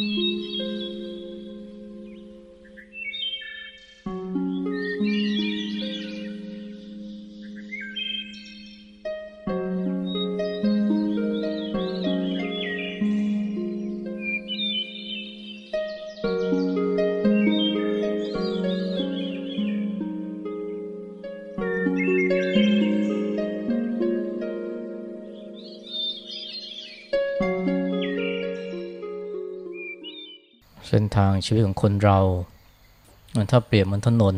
Mm-hmm. เส้นทางชีวิตของคนเรา ถ้าเปรียบเหมือนถนน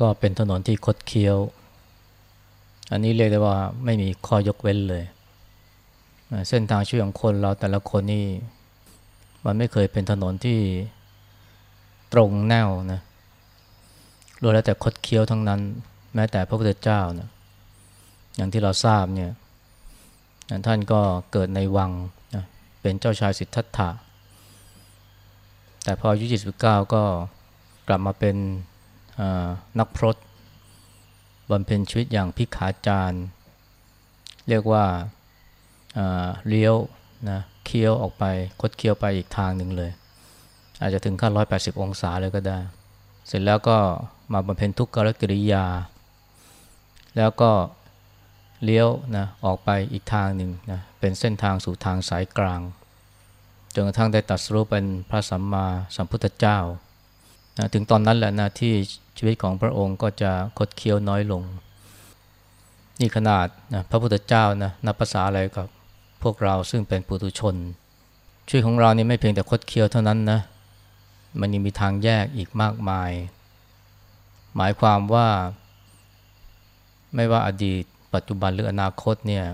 ก็เป็นถนนที่คดเคี้ยว อันนี้เรียกได้ว่าไม่มีข้อยกเว้นเลย เส้นทางชีวิตของคนเราแต่ละคนนี่มันไม่เคยเป็นถนนที่ตรงแนวนะรวมแล้วแต่คดเคี้ยวทั้งนั้น แม้แต่พระพุทธเจ้านะอย่างที่เราทราบเนี่ยท่านก็เกิดในวังนะเป็นเจ้าชายสิทธัตถะ แต่พออายุ29 ก็กลับมาเป็นนักพรตบำเพ็ญชีวิตอย่างพิขาจารเรียกว่าเลี้ยวนะเคี้ยวออกไปคดเคี้ยวไปอีกทางหนึ่งเลย อาจจะถึงขั้น 180 องศาเลยก็ได้ เสร็จแล้วก็มาบำเพ็ญทุกขกิริยา แล้วก็เลี้ยวนะออกไปอีกทางหนึ่งนะเป็นเส้นทางสู่ทางสายกลาง จนกระทั่งได้ตัดสรุปเป็นพระสัมมาสัมพุทธเจ้านะถึงตอนนั้นแหละนะที่ชีวิตของพระองค์ก็จะคดเคี้ยวน้อยลง นี่ขนาดนะพระพุทธเจ้านะนับภาษาอะไรกับพวกเราซึ่งเป็นปุถุชนชีวิตของเรานี่ไม่เพียงแต่คดเคี้ยวเท่านั้นนะมันยังมีทางแยกอีกมากมาย หมายความว่า ไม่ว่าอดีต ปัจจุบันหรืออนาคตเนี่ย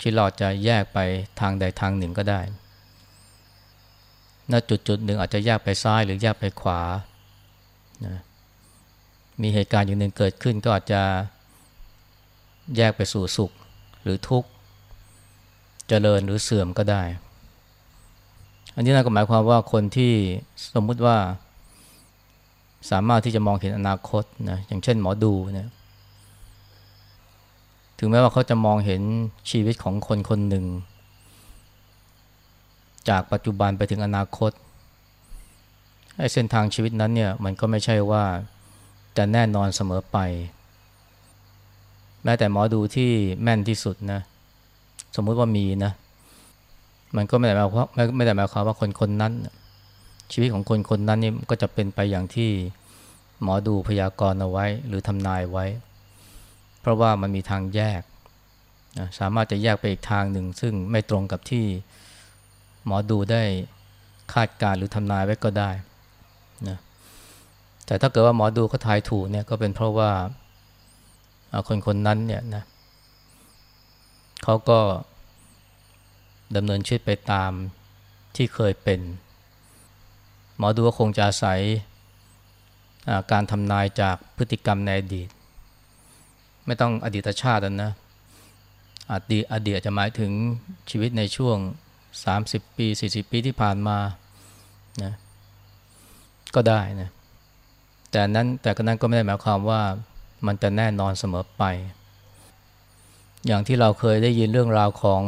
ที่เราจะแยกไปทางใดทางหนึ่งก็ได้ณจุดจุดหนึ่งอาจจะแยกไปซ้ายหรือแยกไปขวานะมีเหตุการณ์อย่างหนึ่งเกิดขึ้นก็อาจจะแยกไปสู่สุขหรือทุกข์เจริญหรือเสื่อมก็ได้ อันนี้น่าก็หมายความว่าคนที่สมมุติว่า สามารถที่จะมองเห็นอนาคตนะอย่างเช่นหมอดูเนะี่ย ถึงแม้ว่าเขาจะมองเห็นชีวิตของคนคนหนึ่ง จากปัจจุบันไปถึงอนาคตไอ้เส้นทางชีวิตนั้นเนี่ยมันก็ไม่ใช่ว่าจะแน่นอนเสมอไป แม้แต่หมอดูที่แม่นที่สุดนะ สมมุติว่ามีนะ มันก็ไม่ได้หมายความไม่ได้หมายความว่าคนคนนั้น ชีวิตของคนคนนั้นนี่ก็จะเป็นไปอย่างที่หมอดูพยากรณ์เอาไว้ หรือทำนายไว้ เพราะว่ามันมีทางแยกนะสามารถจะแยกไปอีกทางหนึ่ง ซึ่งไม่ตรงกับที่หมอดูได้คาดการหรือทำนายไว้ก็ได้นะแต่ถ้าเกิดว่าหมอดูเขาทายถูกเนี่ยก็เป็นเพราะว่าคนคนนั้นเนี่ยนะเขาก็ดำเนินชีวิตไปตามที่เคยเป็น หมอดูก็คงจะอาศัยการทำนายจากพฤติกรรมในอดีต ไม่ต้องอดีตชาตินะอดีตอดีตจะหมายถึงชีวิตในช่วง 30 ปี 40 ปีที่ผ่านมานะก็ได้นะแต่นั้นแต่ก็นั้นก็ไม่ได้หมายความว่ามันจะแน่นอนเสมอไป อย่างที่เราเคยได้ยินเรื่องราวของ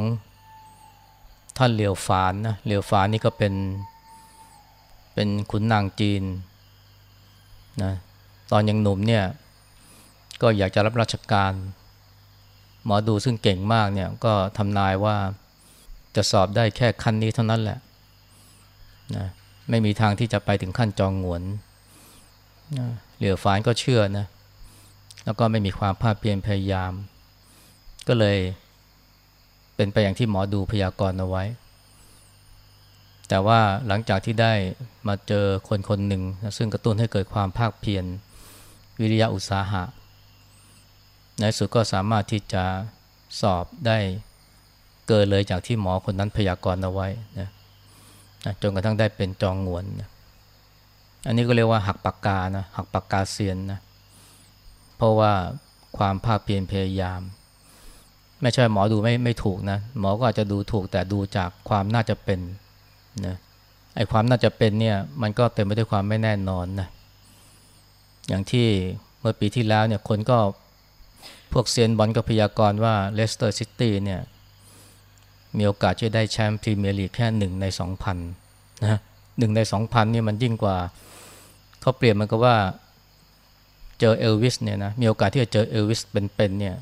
ท่านเหลียวฝานนะเหลียวฝานนี่ก็เป็นเป็นขุนนางจีนนะตอนยังหนุ่มเนี่ย ก็อยากจะรับราชการ หมอดูซึ่งเก่งมากเนี่ยก็ทำนายว่าจะสอบได้แค่ขั้นนี้เท่านั้นแหละนะไม่มีทางที่จะไปถึงขั้นจองหวนนะเหลือฝานก็เชื่อนะแล้วก็ไม่มีความภาคเพียรพยายาม ก็เลยเป็นไปอย่างที่หมอดูพยากรณ์เอาไว้ แต่ว่าหลังจากที่ได้มาเจอคนคนหนึ่ง ซึ่งกระตุ้นให้เกิดความภาคเพียรวิริยะอุตสาหะ ในสุดก็สามารถที่จะสอบได้เกินเลยจากที่หมอคนนั้นพยากรณ์เอาไว้นะจนกระทั่งได้เป็นจองงวนนะอันนี้ก็เรียกว่าหักปากกานะหักปากกาเซียนนะเพราะว่าความภาคเพียรพยายาม ไม่ใช่หมอดูไม่ไม่ถูกนะหมอก็อาจจะดูถูกแต่ดูจากความน่าจะเป็นนะไอ้ความน่าจะเป็นเนี่ยมันก็เต็มไปด้วยความไม่แน่นอนนะอย่างที่เมื่อปีที่แล้วเนี่ยคนก็ พวกเซียนบอลก็พยากรณ์ว่าเลสเตอร์ซิตี้เนี่ยมีโอกาสจะได้แชมป์พรีเมียร์ลีกแค่หนึ่งในสองพันนะหนึ่งในสองพันนี่มันยิ่งกว่าเขาเปรียบมันก็ว่าเจอเอลวิสเนี่ยนะมีโอกาสที่จะเจอเอลวิสเป็นๆเนี่ย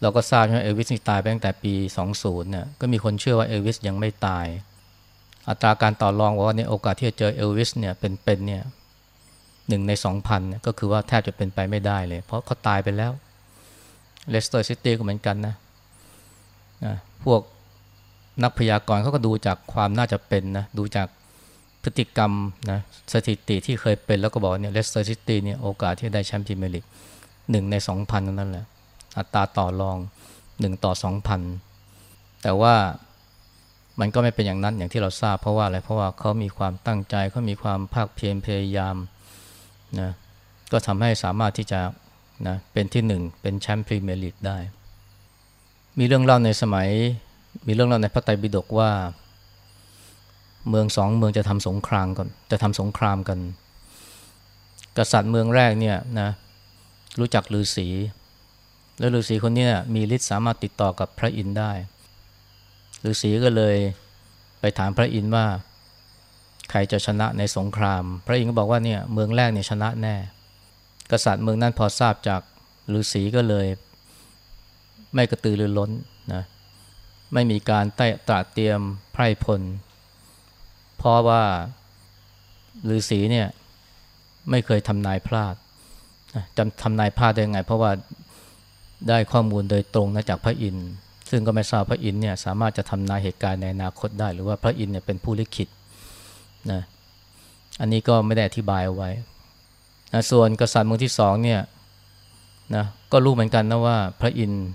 เราก็ทราบว่าเอลวิสนี่ตายไปตั้งแต่ปี 20เนี่ยก็มีคนเชื่อว่าเอลวิสยังไม่ตาย อัตราการต่อรองว่าเนี่ยโอกาสที่จะเจอเอลวิสเนี่ยเป็นๆเนี่ยหนึ่งในสองพันก็คือว่าแทบจะเป็นไปไม่ได้เลย เพราะเขาตายไปแล้ว เลสเตอร์ซิตี้ก็เหมือนกันนะนะพวกนักพยากรณ์เขาก็ดูจากความน่าจะเป็นนะดูจากพฤติกรรมนะสถิติที่เคยเป็นแล้วก็บอกเนี่ยเลสเตอร์ซิตี้เนี่ยโอกาสที่ได้แชมป์พรีเมียร์ลีกหนึ่งในสองพันนั่นแหละ อัตราต่อรองหนึ่งต่อสองพันแต่ว่ามันก็ไม่เป็นอย่างนั้นอย่างที่เราทราบเพราะว่าอะไรเพราะว่าเขามีความตั้งใจเขามีความพากเพียรพยายามนะก็ทำให้สามารถที่จะ นะเป็นที่หนึ่งเป็นแชมป์พรีเมียร์ลีกได้ มีเรื่องเล่าในสมัย มีเรื่องเล่าในพระไตรปิฎกว่า เมืองสองเมืองจะทำสงครามกันจะทำสงครามกัน กษัตริย์เมืองแรกเนี่ยนะรู้จักฤาษีแล้วฤาษีคนนี้มีฤทธิ์สามารถติดต่อกับพระอินทร์ได้ฤาษีก็เลยไปถามพระอินทร์ว่า ใครจะชนะในสงคราม พระอินทร์ก็บอกว่าเนี่ยเมืองแรกเนี่ยชนะแน่ กษัตริย์เมืองนั้นพอทราบจากฤาษีก็เลย ไม่กระตือรือร้นนะไม่มีการไต่ตราเตรียมไพร่พล เพราะว่าฤาษีเนี่ยไม่เคยทำนายพลาดจำทำนายพลาดได้ไง เพราะว่าได้ข้อมูลโดยตรงนะจากพระอินทร์ซึ่งก็ไม่ทราบพระอินทร์เนี่ยสามารถจะทำนายเหตุการณ์ในอนาคตได้ หรือว่าพระอินทร์เนี่ยเป็นผู้ลิขิตนะอันนี้ก็ไม่ได้อธิบายเอาไว้ นะส่วนกษัตริย์เมืองที่สองเนี่ยนะก็รู้เหมือนกันนะว่าพระอินทร์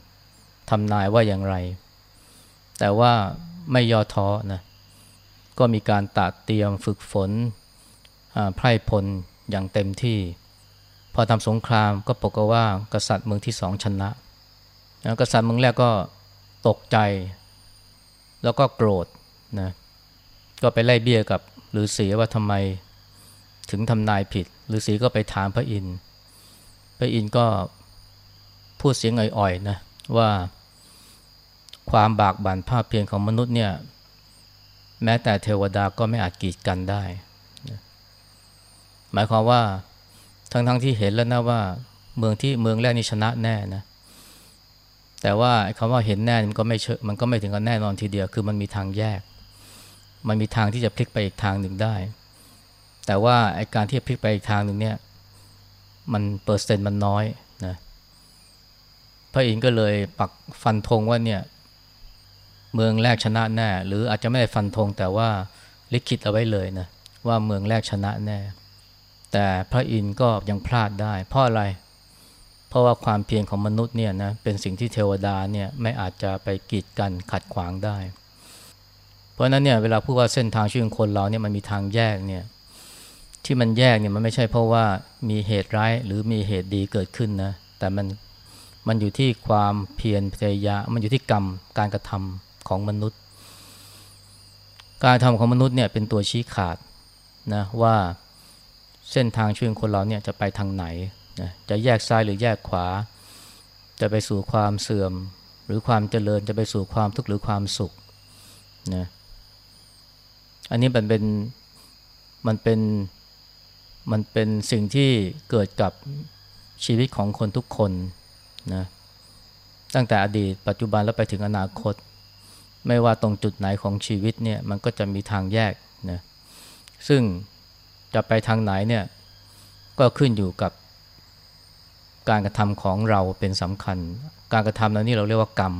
ทำนายว่าอย่างไร แต่ว่าไม่ย่อท้อนะก็มีการตัดเตรียมฝึกฝนไพร่พลอย่างเต็มที่ พอทำสงครามก็ปกว่ากษัตริย์เมืองที่สองชนะนะกษัตริย์เมืองแรกก็ตกใจ แล้วก็โกรธนะก็ไปไล่เบี้ยกับฤาษีว่าทำไม ถึงทำนายผิดฤาษีก็ไปถามพระอินทร์พระอินทร์ก็พูดเสียงอ่อยๆนะว่าความบากบั่นภาพเพียงของมนุษย์เนี่ยแม้แต่เทวดาก็ไม่อาจกีดกันได้ หมายความว่าทั้งๆทที่เห็นแล้วนะว่า เมืองที่เมืองแรกนี่ชนะแน่นะแต่ว่าคำว่าเห็นแน่มันก็ไม่เชมันก็ไม่ถึงกับแน่นอนทีเดียว คือมันมีทางแยก มันมีทางที่จะพลิกไปอีกทางหนึ่งได้ แต่ว่าไอการที่พลิกไปอีกทางหนึ่งเนี่ย มันเปอร์เซ็นต์มันน้อยนะพระอินทร์ก็เลยปักฟันธงว่าเนี่ยเมืองแรกชนะแน่ หรืออาจจะไม่ได้ฟันธงแต่ว่าลิขิตเอาไว้เลยนะว่าเมืองแรกชนะแน่ แต่พระอินทร์ก็ยังพลาดได้ เพราะอะไร เพราะว่าความเพียรของมนุษย์เนี่ยนะเป็นสิ่งที่เทวดาเนี่ยไม่อาจจะไปกีดกันขัดขวางได้ เพราะนั้นเนี่ยเวลาพูดว่าเส้นทางชีวิตคนเราเนี่ยมันมีทางแยกเนี่ย ที่มันแยกเนี่ยมันไม่ใช่เพราะว่ามีเหตุร้ายหรือมีเหตุดีเกิดขึ้นนะ แต่มันมันอยู่ที่ความเพียรพยายามมันอยู่ที่กรรมการกระทำของมนุษย์ การทำของมนุษย์เนี่ยเป็นตัวชี้ขาดนะว่าเส้นทางชีวิตคนเราเนี่ยจะไปทางไหนนะจะแยกซ้ายหรือแยกขวา จะไปสู่ความเสื่อมหรือความเจริญจะไปสู่ความทุกข์หรือความสุขนะอันนี้มันเป็นมันเป็น มันเป็นสิ่งที่เกิดกับชีวิตของคนทุกคนนะตั้งแต่อดีตปัจจุบันแล้วไปถึงอนาคต ไม่ว่าตรงจุดไหนของชีวิตเนี่ยมันก็จะมีทางแยกนะซึ่งจะไปทางไหนเนี่ยก็ขึ้นอยู่กับการกระทำของเราเป็นสำคัญ การกระทำนั้นนี่เราเรียกว่ากรรม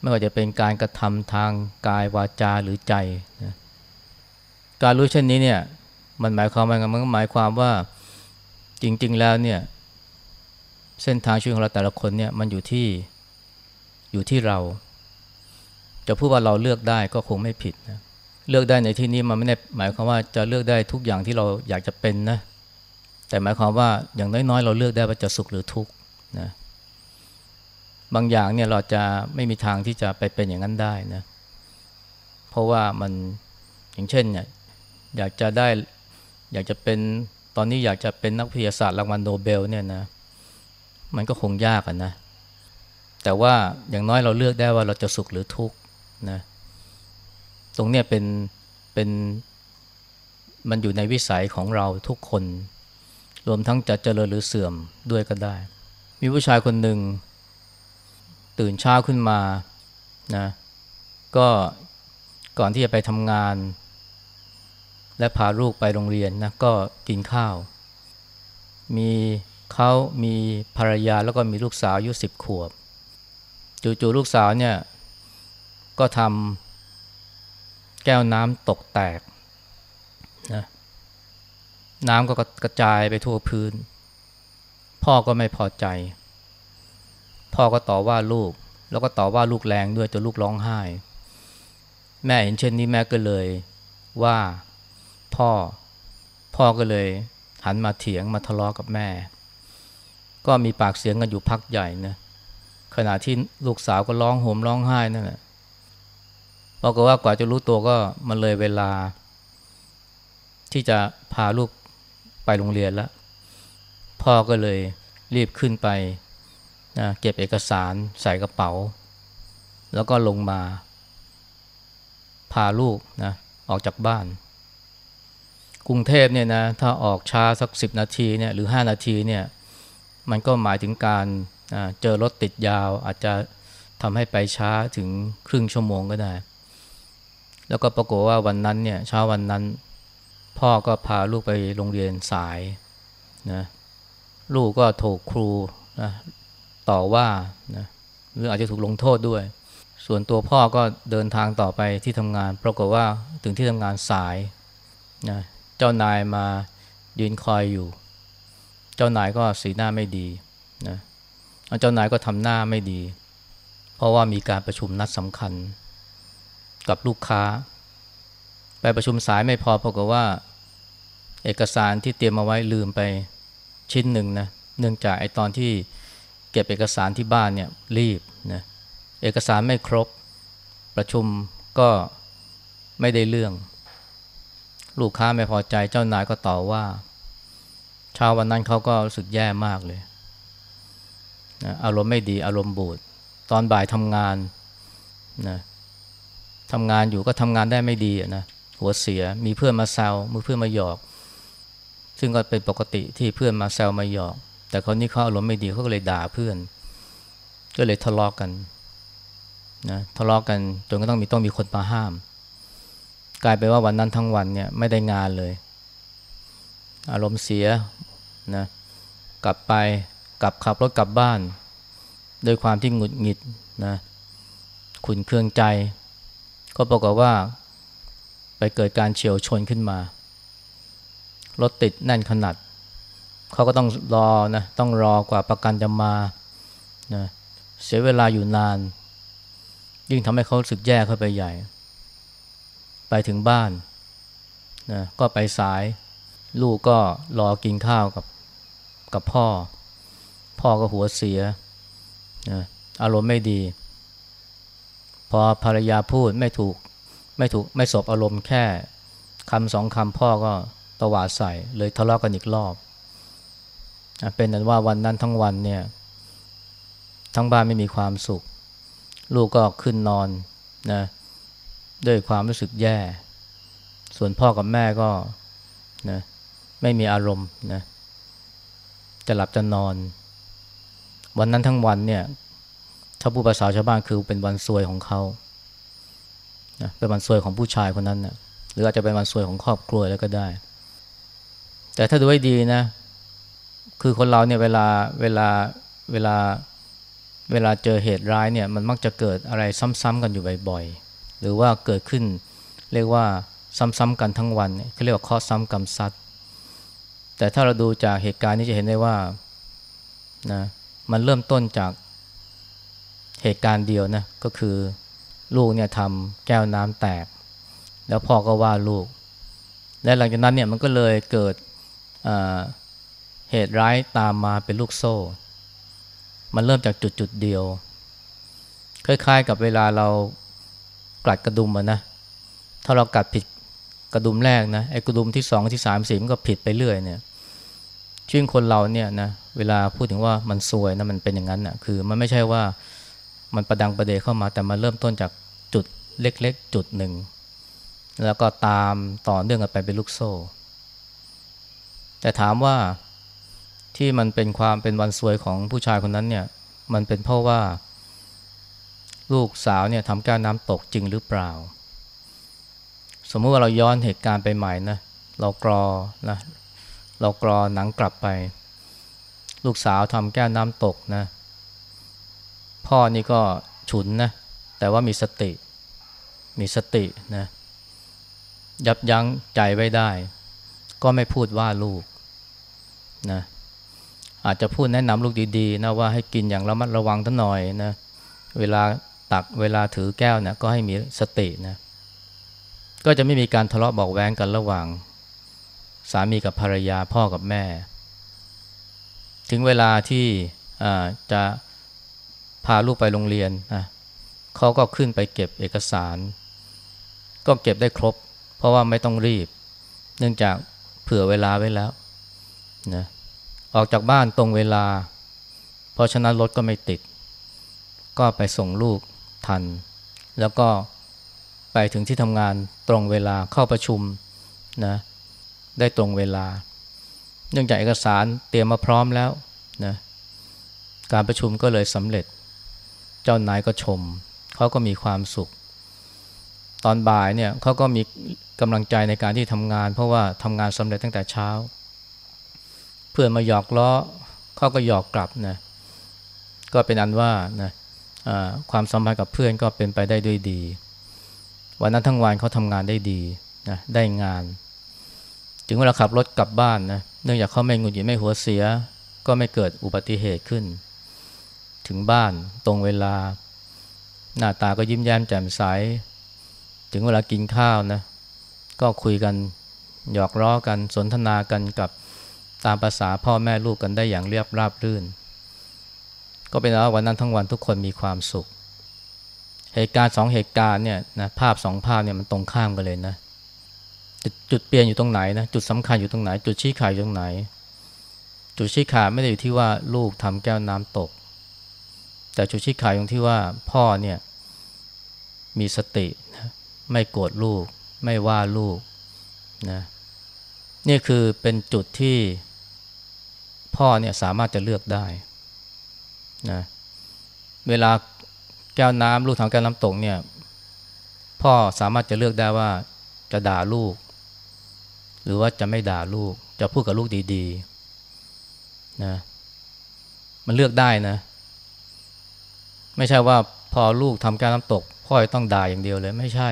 ไม่ว่าจะเป็นการกระทำทางกายวาจาหรือใจนะการรู้เช่นนี้เนี่ย มันหมายความว่ามันหมายความว่าจริง ๆ แล้วเนี่ย เส้นทางชีวิตของเราแต่ละคนเนี่ยมันอยู่ที่อยู่ที่เรา จะพูดว่าเราเลือกได้ก็คงไม่ผิดนะเลือกได้ในที่นี้มันไม่ได้หมายความว่าจะเลือกได้ทุกอย่างที่เราอยากจะเป็นนะแต่หมายความว่าอย่างน้อยๆ เราเลือกได้ว่าจะสุขหรือทุกข์นะบางอย่างเนี่ยเราจะไม่มีทางที่จะไปเป็นอย่างนั้นได้นะเพราะว่ามันอย่างเช่นเนี่ยอยากจะได้ อยากจะเป็นตอนนี้อยากจะเป็นนักวิทยาศาสตร์รางวัลโนเบลเนี่ยนะมันก็คงยากอะนะ แต่ว่าอย่างน้อยเราเลือกได้ว่าเราจะสุขหรือทุกข์นะตรงเนี้ยเป็นเป็นมันอยู่ในวิสัยของเราทุกคน รวมทั้งจะเจริญหรือเสื่อมด้วยก็ได้ มีผู้ชายคนหนึ่ง ตื่นเช้าขึ้นมานะก็ก่อนที่จะไปทำงาน และพาลูกไปโรงเรียนนะก็กินข้าว มีเขามีภรรยาแล้วก็มีลูกสาวอายุสิบขวบ จู่ๆลูกสาวเนี่ยก็ทำแก้วน้ำตกแตกนะน้ำก็กระจายไปทั่วพื้น พ่อก็ไม่พอใจ พ่อก็ต่อว่าลูก แล้วก็ต่อว่าลูกแรงด้วยจนลูกร้องไห้ แม่เห็นเช่นนี้แม่ก็เลยว่า พ่อ พ่อก็เลยหันมาเถียงมาทะเลาะกับแม่ ก็มีปากเสียงกันอยู่พักใหญ่นะขณะที่ลูกสาวก็ร้องโหมร้องไห้นั่นแหละบอกว่ากว่าจะรู้ตัวก็มันเลยเวลา ที่จะพาลูกไปโรงเรียนแล้ว พ่อก็เลยรีบขึ้นไปนะเก็บเอกสารใส่กระเป๋า แล้วก็ลงมา พาลูกนะออกจากบ้าน กรุงเทพเนี่ยนะถ้าออกช้าสักสิบนาทีเนี่ยหรือห้านาทีเนี่ยมันก็หมายถึงการเจอรถติดยาว อาจจะทำให้ไปช้าถึงครึ่งชั่วโมงก็ได้ แล้วก็ปรากฏว่าวันนั้นเนี่ยเช้าวันนั้น พ่อก็พาลูกไปโรงเรียนสายนะลูกก็ถูกครูนะต่อว่านะหรืออาจจะถูกลงโทษด้วย ส่วนตัวพ่อก็เดินทางต่อไปที่ทำงาน ปรากฏว่าถึงที่ทำงานสายนะ เจ้านายมายืนคอยอยู่ เจ้านายก็สีหน้าไม่ดีนะเจ้านายก็ทำหน้าไม่ดี เพราะว่ามีการประชุมนัดสำคัญ กับลูกค้า ไปประชุมสายไม่พอเพราะว่า เอกสารที่เตรียมมาไว้ลืมไปชิ้นหนึ่งนะเนื่องจากไอ้ตอนที่เก็บเอกสารที่บ้านเนี่ยรีบนะเอกสารไม่ครบประชุมก็ไม่ได้เรื่อง ลูกค้าไม่พอใจเจ้านายก็ต่อว่าเช้าวันนั้นเขาก็รู้สึกแย่มากเลยนะอารมณ์ไม่ดีอารมณ์บูดตอนบ่ายทำงานนะทำงานอยู่ก็ทำงานได้ไม่ดีนะหัวเสียมีเพื่อนมาแซวมือเพื่อนมาหยอก ซึ่งก็เป็นปกติที่เพื่อนมาแซวมาหยอก แต่คนนี้เขาอารมณ์ไม่ดีเขาก็เลยด่าเพื่อน ก็เลยทะเลาะกกันนะทะเลาะกกันจนก็ต้องมีต้องมีคนมาห้าม กลายเป็นว่าวันนั้นทั้งวันเนี่ยไม่ได้งานเลย อารมณ์เสียนะกลับไปกลับขับรถกลับบ้านด้วยความที่หงุดหงิดนะขุนเคืองใจ ก็ปรากฏว่าไปเกิดการเฉียวชนขึ้นมารถติดแน่นขนาดเขาก็ต้องรอนะต้องรอกว่าประกันจะมานะเสียเวลาอยู่นาน ยิ่งทำให้เขาสึกแย่เข้าไปใหญ่ ไปถึงบ้านนะก็ไปสาย ลูกก็รอกินข้าวกับกับพ่อ พ่อก็หัวเสียนะอารมณ์ไม่ดี พอภรรยาพูดไม่ถูกไม่ถูกไม่สบอารมณ์แค่คำสองคำพ่อก็ตวาดใส่เลยทะเลาะกันอีกรอบ เป็นนั้นว่าวันนั้นทั้งวันเนี่ย ทั้งบ้านไม่มีความสุข ลูกก็ขึ้นนอนนะ ด้วยความรู้สึกแย่ ส่วนพ่อกับแม่ก็นะไม่มีอารมณ์นะจะหลับจะนอน วันนั้นทั้งวันเนี่ยถ้าผู้ภาษาชาวบ้านคือเป็นวันซวยของเขานะเป็นวันซวยของผู้ชายคนนั้นนะหรืออาจจะเป็นวันซวยของครอบครัวแล้วก็ได้ แต่ถ้าดูให้ดีนะ คือคนเราเนี่ยเวลาเวลาเวลาเวลาเจอเหตุร้ายเนี่ยมันมักจะเกิดอะไรซ้ำๆกันอยู่บ่อยๆ หรือว่าเกิดขึ้น เรียกว่าซ้ำๆกันทั้งวันเขาเรียกว่าข้อซ้ำกรรมซัดแต่ถ้าเราดูจากเหตุการณ์นี้จะเห็นได้ว่านะมันเริ่มต้นจากเหตุการณ์เดียวนะก็คือลูกเนี่ยทำแก้วน้ำแตก แล้วพ่อก็ว่าลูก และหลังจากนั้นเนี่ยมันก็เลยเกิดเหตุร้ายตามมาเป็นลูกโซ่ มันเริ่มจากจุดจุดเดียว คล้ายๆกับเวลาเรา กัดกระดุมนะ ถ้าเรากัดผิดกระดุมแรกนะไอ้กระดุมที่สองที่สามสี่มันก็ผิดไปเรื่อยเนี่ยชีวิตคนเราเนี่ยนะเวลาพูดถึงว่ามันซวยนะมันเป็นอย่างนั้นนะคือมันไม่ใช่ว่ามันประดังประเดเข้ามาแต่มันเริ่มต้นจากจุดเล็กๆ จุดหนึ่ง แล้วก็ตามต่อเนื่องกันไปเป็นลูกโซ่ แต่ถามว่าที่มันเป็นความเป็นวันสวยของผู้ชายคนนั้นเนี่ย มันเป็นเพราะว่า ลูกสาวเนี่ยทำก้าวน้ำตกจริงหรือเปล่า สมมติว่าเราย้อนเหตุการณ์ไปใหม่นะเรากรอนะเรากรอหนังกลับไป ลูกสาวทำแก้วน้ำตกนะพ่อนี่ก็ฉุนนะแต่ว่ามีสติ มีสตินะยับยั้งใจไว้ได้ ก็ไม่พูดว่าลูกนะอาจจะพูดแนะนำลูกดีๆนะว่าให้กินอย่างระมัดระวังทั้งหน่อยนะเวลา ตักเวลาถือแก้วนะก็ให้มีสตินะก็จะไม่มีการทะเลาะบอกแว้งกันระหว่าง สามีกับภรรยาพ่อกับแม่ ถึงเวลาที่จะพาลูกไปโรงเรียนนะเขาก็ขึ้นไปเก็บเอกสาร ก็เก็บได้ครบ เพราะว่าไม่ต้องรีบ เนื่องจากเผื่อเวลาไว้แล้วนะออกจากบ้านตรงเวลา เพราะฉะนั้นรถก็ไม่ติด ก็ไปส่งลูก ทัน แล้วก็ไปถึงที่ทำงานตรงเวลาเข้าประชุมนะได้ตรงเวลา เนื่องจากเอกสารเตรียมมาพร้อมแล้วนะการประชุมก็เลยสำเร็จ เจ้านายก็ชม เขาก็มีความสุข ตอนบ่ายเนี่ยเขาก็มีกำลังใจในการที่ทำงาน เพราะว่าทำงานสำเร็จตั้งแต่เช้า เพื่อนมาหยอกล้อเขาก็หยอกกลับนะก็เป็นอันว่านะ ความสัมพันธ์กับเพื่อนก็เป็นไปได้ด้วยดี วันนั้นทั้งวันเขาทำงานได้ดีนะได้งาน ถึงเวลาขับรถกลับบ้านนะเนื่องจากเขาไม่งุนหงิดไม่หัวเสีย ก็ไม่เกิดอุบัติเหตุขึ้น ถึงบ้านตรงเวลา หน้าตาก็ยิ้มแย้มแจ่มใส ถึงเวลากินข้าวนะก็คุยกันหยอกล้อกันสนทนากันกับตามภาษาพ่อแม่ลูกกันได้อย่างเรียบราบรื่น ก็เป็นว่าวันนั้นทั้งวันทุกคนมีความสุข เหตุการณ์สองเหตุการณ์เนี่ยนะภาพสองภาพเนี่ยมันตรงข้ามกันเลยนะจุดเปลี่ยนอยู่ตรงไหนนะจุดสำคัญอยู่ตรงไหน จุดชี้ขาดอยู่ตรงไหน จุดชี้ขาดไม่ได้อยู่ที่ว่าลูกทำแก้วน้ำตก แต่จุดชี้ขาดอยู่ที่ว่าพ่อเนี่ยมีสตินะไม่โกรธลูก ไม่ว่าลูกนะนี่คือเป็นจุดที่พ่อเนี่ยสามารถจะเลือกได้ นะเวลาแก้วน้ำลูกทางแก้วน้ำตกเนี่ย พ่อสามารถจะเลือกได้ว่าจะด่าลูก หรือว่าจะไม่ด่าลูก จะพูดกับลูกดีๆนะมันเลือกได้นะ ไม่ใช่ว่าพอลูกทำแก้วน้ำตก พ่อต้องด่าอย่างเดียวเลยไม่ใช่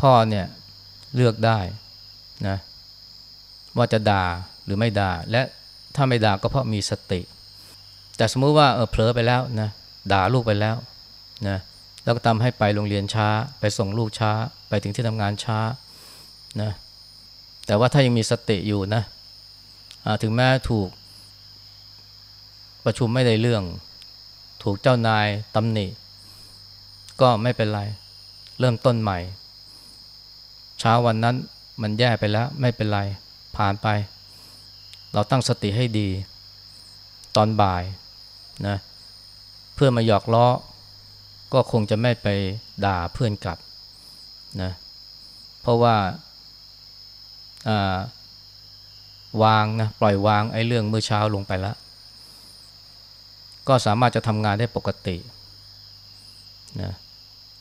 พ่อเนี่ยเลือกได้นะว่าจะด่าหรือไม่ด่าและถ้าไม่ด่าก็เพราะมีสติ แต่สมมุติว่าเออเผลอไปแล้วนะด่าลูกไปแล้วนะแล้วก็ทำให้ไปโรงเรียนช้า ไปส่งลูกช้า ไปถึงที่ทำงานช้านะแต่ว่าถ้ายังมีสติอยู่นะถึงแม้ถูกประชุมไม่ได้เรื่อง ถูกเจ้านายตำหนิ ก็ไม่เป็นไร เริ่มต้นใหม่ เช้าวันนั้นมันแย่ไปแล้ว ไม่เป็นไร ผ่านไป เราตั้งสติให้ดี ตอนบ่าย นะเพื่อมาหยอกล้อ ก็คงจะไม่ไปด่าเพื่อนกลับนะเพราะว่าวางนะปล่อยวางไอ้เรื่องเมื่อเช้าลงไปแล้วก็สามารถจะทำงานได้ปกตินะ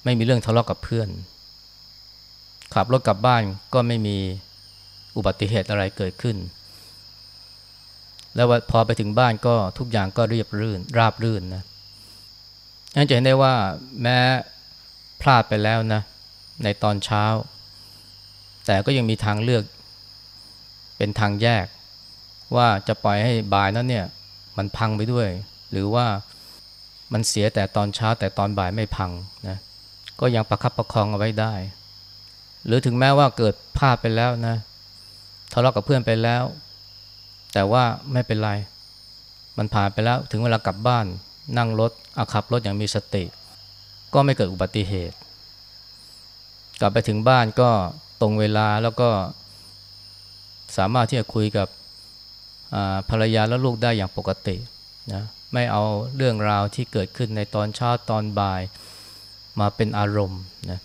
ไม่มีเรื่องทะเลาะกกับเพื่อน ขับรถกลับบ้านก็ไม่มีอุบัติเหตุอะไรเกิดขึ้น แล้วพอไปถึงบ้านก็ทุกอย่างก็เรียบรื่น ราบรื่นนะนั่นจะเห็นได้ว่าแม้พลาดไปแล้วนะ ในตอนเช้า แต่ก็ยังมีทางเลือกเป็นทางแยก ว่าจะปล่อยให้บ่ายนั้นเนี่ยมันพังไปด้วย หรือว่ามันเสียแต่ตอนเช้าแต่ตอนบ่ายไม่พังนะก็ยังประคับประคองเอาไว้ได้ หรือถึงแม้ว่าเกิดพลาดไปแล้วนะทะเลาะกับเพื่อนไปแล้ว แต่ว่าไม่เป็นไร มันผ่านไปแล้วถึงเวลากลับบ้าน นั่งรถอาขับรถอย่างมีสติ ก็ไม่เกิดอุบัติเหตุ กลับไปถึงบ้านก็ตรงเวลาแล้วก็สามารถที่จะคุยกับภรรยาและลูกได้อย่างปกตินะไม่เอาเรื่องราวที่เกิดขึ้นในตอนเช้าตอนบ่ายมาเป็นอารมณ์นะ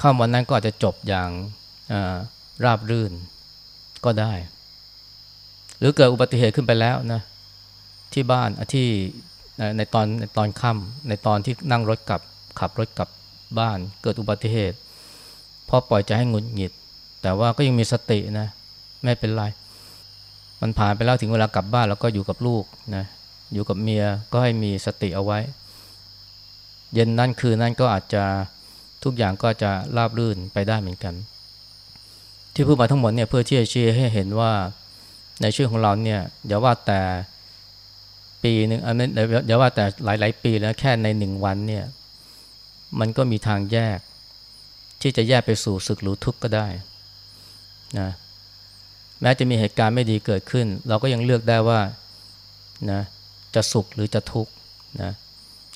ข้ามวันนั้นก็อาจจะจบอย่างราบรื่นก็ได้ หรือเกิดอุบัติเหตุขึ้นไปแล้วนะที่บ้านที่ในตอนในตอนค่ำในตอนที่นั่งรถกลับขับรถกลับบ้าน เกิดอุบัติเหตุพอปล่อยใจให้งุนหงิด แต่ว่าก็ยังมีสตินะไม่เป็นไร มันผ่านไปแล้วถึงเวลากลับบ้านแล้วก็อยู่กับลูกนะอยู่กับเมียก็ให้มีสติเอาไว้ เย็นนั่นคืนนั่นก็อาจจะทุกอย่างก็จะราบรื่นไปได้เหมือนกัน ที่พูดมาทั้งหมดเนี่ยเพื่อที่จะชี้ให้เห็นว่า ในชีวิตของเราเนี่ยอย่าว่าแต่ปีหนึ่งอันนี้อย่าว่าแต่หลาย ๆ ปีแล้วแค่ในหนึ่งวันเนี่ยมันก็มีทางแยก ที่จะแยกไปสู่สุขหรือทุกข์ก็ได้นะแม้จะมีเหตุการณ์ไม่ดีเกิดขึ้น เราก็ยังเลือกได้ว่านะจะสุขหรือจะทุกข์นะ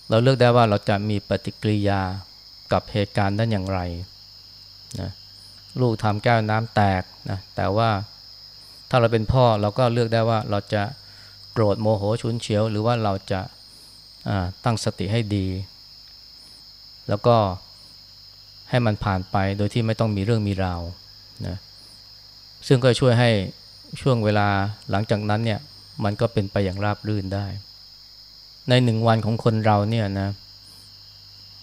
เราเลือกได้ว่าเราจะมีปฏิกิริยากับเหตุการณ์นั้นอย่างไรนะลูกทำแก้วน้ำแตกนะแต่ว่า ถ้าเราเป็นพ่อเราก็เลือกได้ว่าเราจะโกรธโมโหชุนเฉียว หรือว่าเราจะตั้งสติให้ดี แล้วก็ให้มันผ่านไปโดยที่ไม่ต้องมีเรื่องมีราวนะซึ่งก็ช่วยให้ช่วงเวลาหลังจากนั้นเนี่ยมันก็เป็นไปอย่างราบรื่นได้ ในหนึ่งวันของคนเราเนี่ยนะ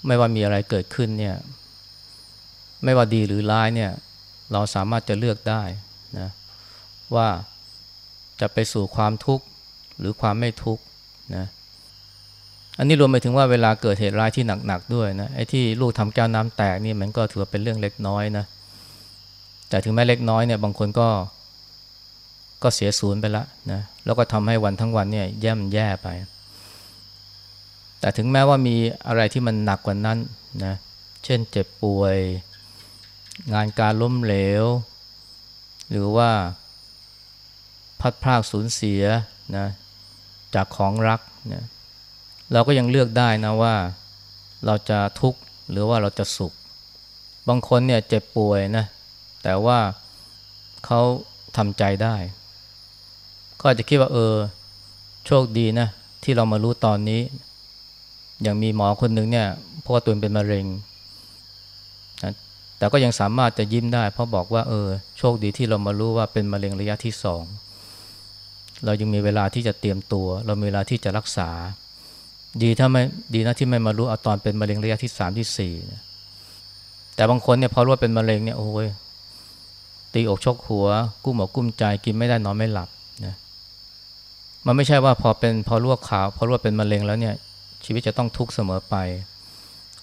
ไม่ว่ามีอะไรเกิดขึ้นเนี่ยไม่ว่าดีหรือร้ายเนี่ยเราสามารถจะเลือกได้นะ ว่าจะไปสู่ความทุกข์หรือความไม่ทุกข์นะอันนี้รวมไปถึงว่าเวลาเกิดเหตุร้ายที่หนักๆด้วยนะไอ้ที่ลูกทำแก้วน้ำแตกนี่มันก็ถือว่าเป็นเรื่องเล็กน้อยนะแต่ถึงแม้เล็กน้อยเนี่ยบางคนก็ก็เสียศูนย์ไปละนะแล้วก็ทำให้วันทั้งวันเนี่ยแย่มแย่ไป แต่ถึงแม้ว่ามีอะไรที่มันหนักกว่านั้นนะเช่นเจ็บป่วย งานการล้มเหลว หรือว่า พัดพรากสูญเสียนะจากของรักนะเราก็ยังเลือกได้นะว่าเราจะทุกข์หรือว่าเราจะสุข บางคนเนี่ยเจ็บป่วยนะแต่ว่าเขาทำใจได้ก็อาจจะคิดว่าเออ โชคดีนะ ที่เรามารู้ตอนนี้ อย่างมีหมอคนหนึ่งเนี่ยเพราะว่าตัวเป็นมะเร็งนะแต่ก็ยังสามารถจะยิ้มได้ เพราะบอกว่าเออ โชคดีที่เรามารู้ว่าเป็นมะเร็งระยะที่สอง เรายังมีเวลาที่จะเตรียมตัว เรามีเวลาที่จะรักษา ดีถ้าไม่ดีนะที่ไม่มารู้เอาตอนเป็นมะเร็งระยะที่สามที่สี่นะแต่บางคนเนี่ยพอรู้ว่าเป็นมะเร็งเนี่ยโอ้ยตีอกชกหัว กุ้มอกกุ้มใจกินไม่ได้นอนไม่หลับนะมันไม่ใช่ว่าพอเป็นพอรู้ว่าข่าวพอรู้ว่าเป็นมะเร็งแล้วเนี่ย ชีวิตจะต้องทุกข์เสมอไป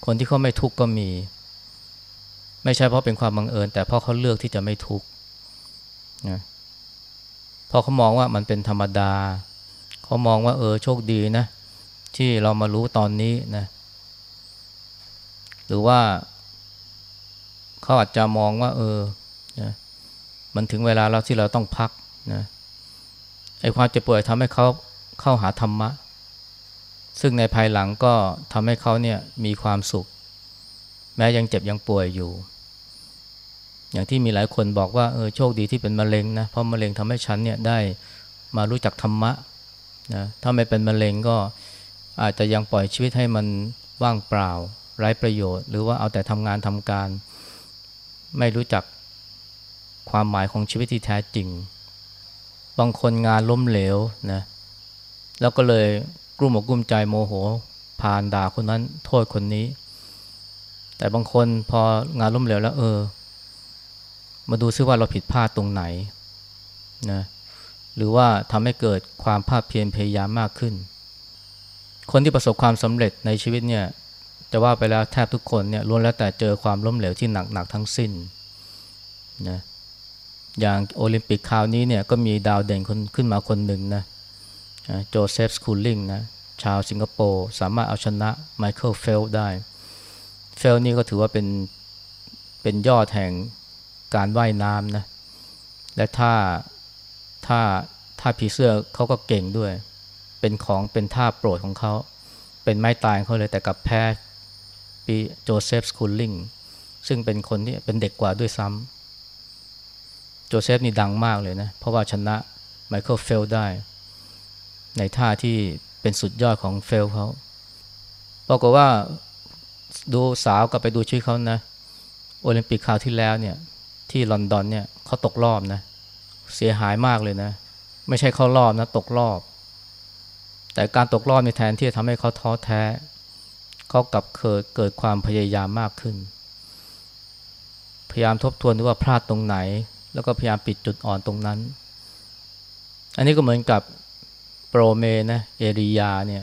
คนที่เขาไม่ทุกข์ก็มี ไม่ใช่เพราะเป็นความบังเอิญ แต่เพราะเขาเลือกที่จะไม่ทุกข์นะ พราะเขามองว่ามันเป็นธรรมดา เขามองว่าเออโชคดีนะ ที่เรามารู้ตอนนี้นะ หรือว่า เขาอาจจะมองว่า เออนะมันถึงเวลาแล้วที่เราต้องพักนะไอ้ความเจ็บป่วยทำให้เขาเข้าหาธรรมะ ซึ่งในภายหลังก็ทำให้เขาเนี่ยมีความสุข แม้ยังเจ็บยังป่วยอยู่ อย่างที่มีหลายคนบอกว่าเออโชคดีที่เป็นมะเร็งนะเพราะมะเร็งทำให้ฉันเนี่ยได้มารู้จักธรรมะนะถ้าไม่เป็นมะเร็งก็อาจจะยังปล่อยชีวิตให้มันว่างเปล่าไร้ประโยชน์ หรือว่าเอาแต่ทำงานทำการ ไม่รู้จักความหมายของชีวิตที่แท้จริง บางคนงานล้มเหลวนะแล้วก็เลยกลุ้มอกกลุ้มใจโมโหผ่านด่าคนนั้นโทษคนนี้ แต่บางคนพองานล้มเหลวแล้วเออ มาดูซิว่าเราผิดพลาดตรงไหนนะหรือว่าทำให้เกิดความภาคเพียรพยายามมากขึ้น คนที่ประสบความสำเร็จในชีวิตเนี่ยจะว่าไปแล้วแทบทุกคนเนี่ยล้วนแล้วแต่เจอความล้มเหลวที่หนักๆทั้งสิ้นนะอย่างโอลิมปิกคราวนี้เนี่ยก็มีดาวเด่นคนขึ้นมาคนหนึ่งนะโจเซฟสคูลลิงนะชาวสิงคโปร์สามารถเอาชนะไมเคิลเฟลได้ เฟลป์สนี่ก็ถือว่าเป็นเป็นยอดแห่ง การว่ายน้ำนะและท่าท่าท่าผีเสื้อเขาก็เก่งด้วย เป็นของเป็นท่าโปรดของเขาเป็นไม้ตายเขาเลยแต่กลับแพ้ปีโจเซฟสคูลลิงซึ่งเป็นคนที่เป็นเด็กกว่าด้วยซ้ำโจเซฟนี่ดังมากเลยนะ เพราะว่าชนะไมเคิลเฟลป์สได้ ในท่าที่เป็นสุดยอดของเฟลป์สเขาบอกว่าดูสาวกลับไปดูชีวิตเขานะ โอลิมปิกคราวที่แล้วเนี่ย ที่ลอนดอนเนี่ยเขาตกรอบนะ เสียหายมากเลยนะ ไม่ใช่เข้ารอบนะ ตกรอบ แต่การตกรอบในแทนที่จะทำให้เขาท้อแท้ เขากลับเกิดเกิดความพยายามมากขึ้น พยายามทบทวนว่าพลาดตรงไหน แล้วก็พยายามปิดจุดอ่อนตรงนั้น อันนี้ก็เหมือนกับโปรเมนะเอริยาเนี่ย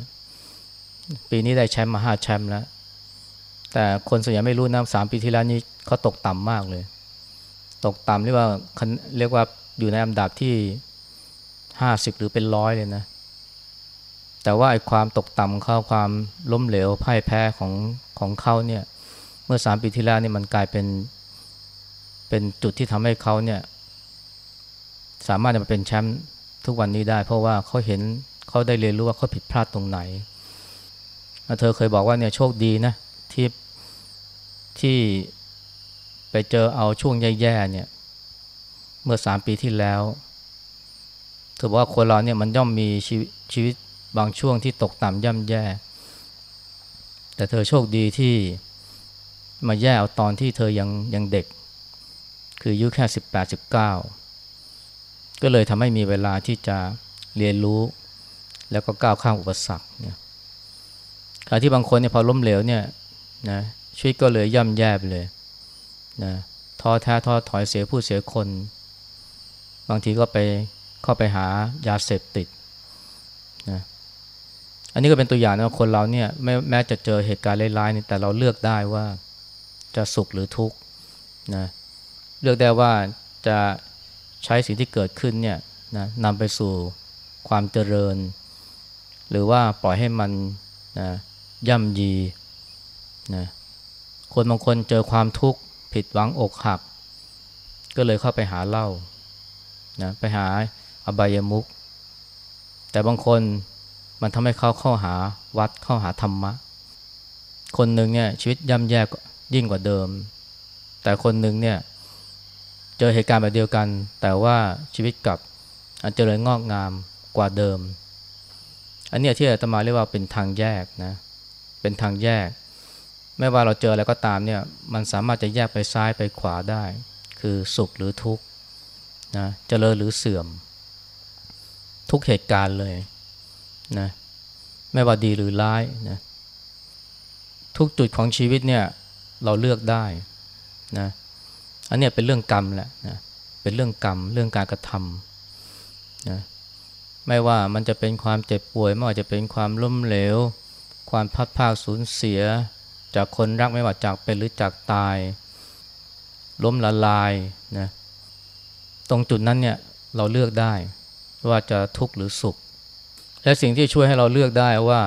ปีนี้ได้แชมป์มาห้าแชมป์แล้ว แต่คนส่วนใหญ่ไม่รู้นะสามปีที่แล้วนี้เขาตกต่ำมากเลย ตกต่ำเรียกว่าเรียกว่าอยู่ในอันดับที่ห้าสิบหรือเป็นร้อยเลยนะ แต่ว่าไอ้ความตกต่ำเขาความล้มเหลวพ่ายแพ้ของของเขาเนี่ย เมื่อสามปีที่แล้วนี่มันกลายเป็น เป็นจุดที่ทำให้เขาเนี่ย สามารถจะมาเป็นแชมป์ทุกวันนี้ได้ เพราะว่าเขาเห็นเขาได้เรียนรู้ว่าเขาผิดพลาดตรงไหน เธอเคยบอกว่าเนี่ยโชคดีนะที่ที่ ไปเจอเอาช่วงแย่ๆเนี่ย เมื่อสามปีที่แล้วเธอบอกว่าคนเราเนี่ยมันย่อมมีชีวิตชีวิตบางช่วงที่ตกต่ำย่ำแย่ แต่เธอโชคดีที่มาแย่เอาตอนที่เธอยังยังเด็ก คืออายุแค่สิบแปดสิบเก้าก็เลยทำให้มีเวลาที่จะเรียนรู้ แล้วก็ก้าวข้ามอุปสรรคเนี่ยขณะที่บางคนเนี่ยพอล้มเหลวเนี่ยนะชีวิตก็เลยย่ำแย่ไปเลย นะท้อแท้ท้อถอยเสียผู้เสียคน บางทีก็ไปเข้าไปหายาเสพติดนะอันนี้ก็เป็นตัวอย่างนะคนเราเนี่ยแม้แม้จะเจอเหตุการณ์ร้ายๆนี่แต่เราเลือกได้ว่าจะสุขหรือทุกข์นะเลือกได้ว่าจะใช้สิ่งที่เกิดขึ้นเนี่ยนะนำไปสู่ความเจริญ หรือว่าปล่อยให้มันนะย่ำยีนะคนบางคนเจอความทุกข์ ผิดหวังอกหัก ก็เลยเข้าไปหาเหล้านะไปหาอบายมุกแต่บางคนมันทำให้เขาเข้าหาวัดเข้าหาธรรมะ คนหนึ่งเนี่ยชีวิตย่ำแย่ยิ่งกว่าเดิม แต่คนหนึ่งเนี่ยเจอเหตุการณ์แบบเดียวกัน แต่ว่าชีวิตกับเจริญงอกงามกว่าเดิม อันนี้ที่อาตมาเรียกว่าเป็นทางแยกนะเป็นทางแยก ไม่ว่าเราเจออะไรก็ตามเนี่ยมันสามารถจะแยกไปซ้ายไปขวาได้ คือสุขหรือทุกข์นะเจริญหรือเสื่อม ทุกเหตุการณ์เลยนะไม่ว่าดีหรือร้ายนะทุกจุดของชีวิตเนี่ยเราเลือกได้นะอันนี้เป็นเรื่องกรรมแหละนะเป็นเรื่องกรรมเรื่องการกระทำนะไม่ว่ามันจะเป็นความเจ็บป่วยไม่ว่าจะเป็นความล้มเหลว ความพัดพาสูญเสีย จากคนรักไม่ว่าจากเป็นหรือจากตาย ล้มละลายนะตรงจุดนั้นเนี่ยเราเลือกได้ว่าจะทุกข์หรือสุข และสิ่งที่ช่วยให้เราเลือกได้ว่า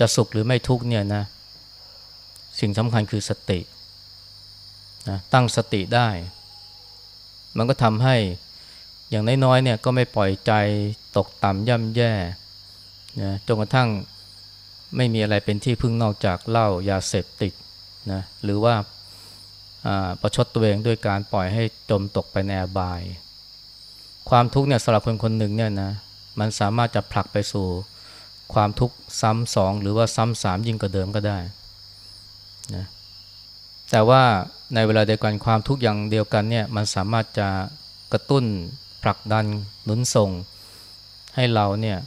จะสุขหรือไม่ทุกข์เนี่ยนะสิ่งสำคัญคือสตินะตั้งสติได้ มันก็ทำให้อย่างน้อยๆเนี่ยก็ไม่ปล่อยใจตกต่ำย่ำแย่นะจนกระทั่ง ไม่มีอะไรเป็นที่พึ่งนอกจากเหล้ายาเสพติดนะหรือว่าประชดตัวเองด้วยการปล่อยให้จมตกไปในอบาย ความทุกข์เนี่ยสำหรับคนคนหนึ่งเนี่ยนะมันสามารถจะผลักไปสู่ความทุกข์ซ้ำสองหรือว่าซ้ำสามยิ่งกว่าเดิมก็ได้นะแต่ว่าในเวลาเดียวกันความทุกข์อย่างเดียวกันเนี่ยมันสามารถจะกระตุ้นผลักดันหนุนส่ง ให้เราเนี่ย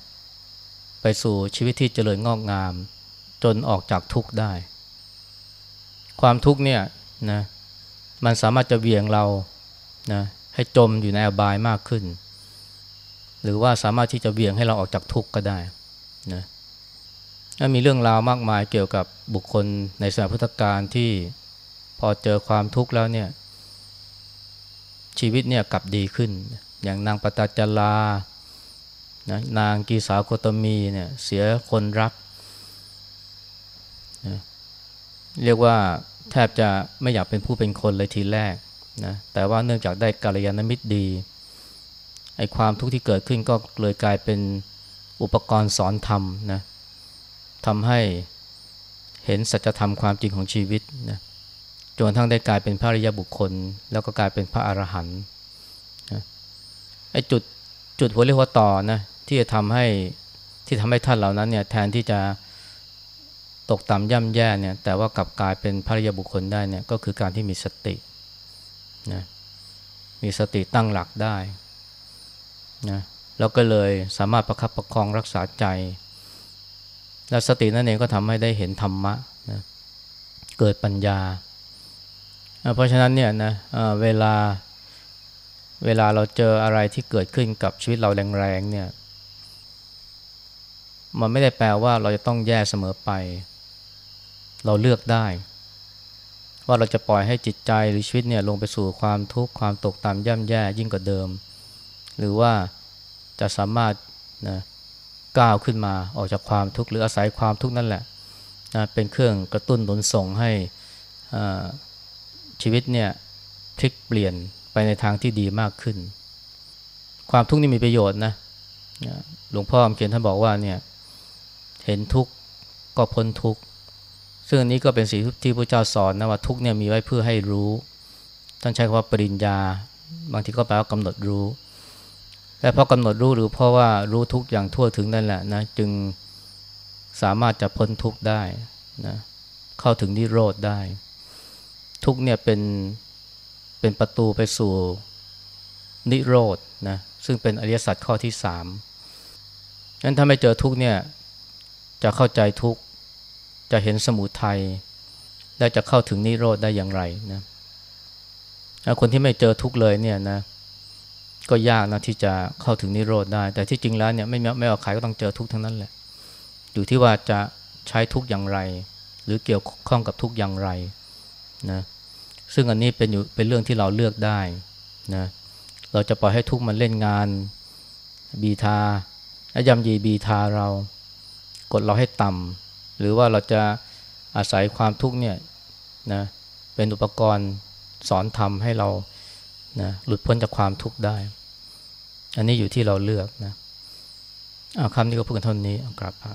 ไปสู่ชีวิตที่เจริญงอกงาม จนออกจากทุกข์ได้ ความทุกข์เนี่ยนะมันสามารถจะเวียงเรานะให้จมอยู่ในอบายมากขึ้น หรือว่าสามารถที่จะเวียงให้เราออกจากทุกข์ก็ได้นะมีเรื่องราวมากมายเกี่ยวกับบุคคลในสมัยพุทธกาลที่พอเจอความทุกข์แล้วเนี่ยชีวิตเนี่ยกลับดีขึ้น อย่างนางปตจลา นะนางกีสาโคตมีเนี่ยเสียคนรักนะเรียกว่าแทบจะไม่อยากเป็นผู้เป็นคนเลยทีแรกนะแต่ว่าเนื่องจากได้กาลยานมิตรดีไอความทุกข์ที่เกิดขึ้นก็เลยกลายเป็นอุปกรณ์สอนธรรมนะทำให้เห็นสัจธรรมความจริงของชีวิตนะจนทั้งได้กลายเป็นพระริยบุคคล แล้วก็กลายเป็นพระอรหันต์ไอจุดจุดหัวเรียกว่าต่อนะ ที่จะทำให้ที่ทำให้ท่านเหล่านั้นเนี่ยแทนที่จะตกต่ำย่ำแย่เนี่ยแต่ว่ากลับกลายเป็นพระริยบุคคลได้เนี่ยก็คือการที่มีสตินะมีสติตั้งหลักได้นะแล้วก็เลยสามารถประคับประคองรักษาใจ และสตินั่นเองก็ทำให้ได้เห็นธรรมะนะเกิดปัญญา เพราะฉะนั้นเนี่ยนะเวลาเวลาเราเจออะไรที่เกิดขึ้นกับชีวิตเราแรงๆเนี่ย มันไม่ได้แปลว่าเราจะต้องแย่เสมอไป เราเลือกได้ ว่าเราจะปล่อยให้จิตใจหรือชีวิตเนี่ยลงไปสู่ความทุกข์ความตกต่ำย่ำแย่ยิ่งกว่าเดิม หรือว่าจะสามารถนะก้าวขึ้นมาออกจากความทุกข์หรืออาศัยความทุกข์นั่นแหละนะเป็นเครื่องกระตุ้นหนุนส่งให้ชีวิตเนี่ยพลิกเปลี่ยนไปในทางที่ดีมากขึ้น ความทุกข์นี่มีประโยชน์นะหลวงพ่อคำเขียนท่านบอกว่าเนี่ย เห็นทุกข์ก็พ้นทุกข์ซึ่งอันนี้ก็เป็นสิ่งที่พระเจ้าสอนนะว่าทุกข์เนี่ยมีไว้เพื่อให้รู้ ท่านใช้คำว่าปริญญา บางทีก็แปลว่ากำหนดรู้แต่พอกำหนดรู้หรือเพราะว่ารู้ทุกอย่างทั่วถึงนั่นแหละนะจึงสามารถจะพ้นทุกข์ได้นะเข้าถึงนิโรธได้ ทุกเนี่ยเป็นเป็นประตูไปสู่นิโรธนะซึ่งเป็นอริยสัจข้อที่สามงั้นถ้าไม่เจอทุกเนี่ย จะเข้าใจทุกจะเห็นสมุทัยและจะเข้าถึงนิโรธได้อย่างไรนะคนที่ไม่เจอทุกเลยเนี่ยนะก็ยากนะที่จะเข้าถึงนิโรธได้ แต่ที่จริงแล้วเนี่ยไม่ไม่เอาใครก็ต้องเจอทุกทั้งนั้นแหละ อยู่ที่ว่าจะใช้ทุกอย่างไร หรือเกี่ยวข้องกับทุกอย่างไรนะซึ่งอันนี้เป็นอยู่เป็นเรื่องที่เราเลือกได้นะเราจะปล่อยให้ทุกมันเล่นงานบีทาและยำยีบีทาเรา กดเราให้ต่ำหรือว่าเราจะอาศัยความทุกข์เนี่ยนะเป็นอุปกรณ์สอนทำให้เรานะหลุดพ้นจากความทุกข์ได้ อันนี้อยู่ที่เราเลือกนะเอาคำนี้ก็พูดกันเท่านี้กราบพระ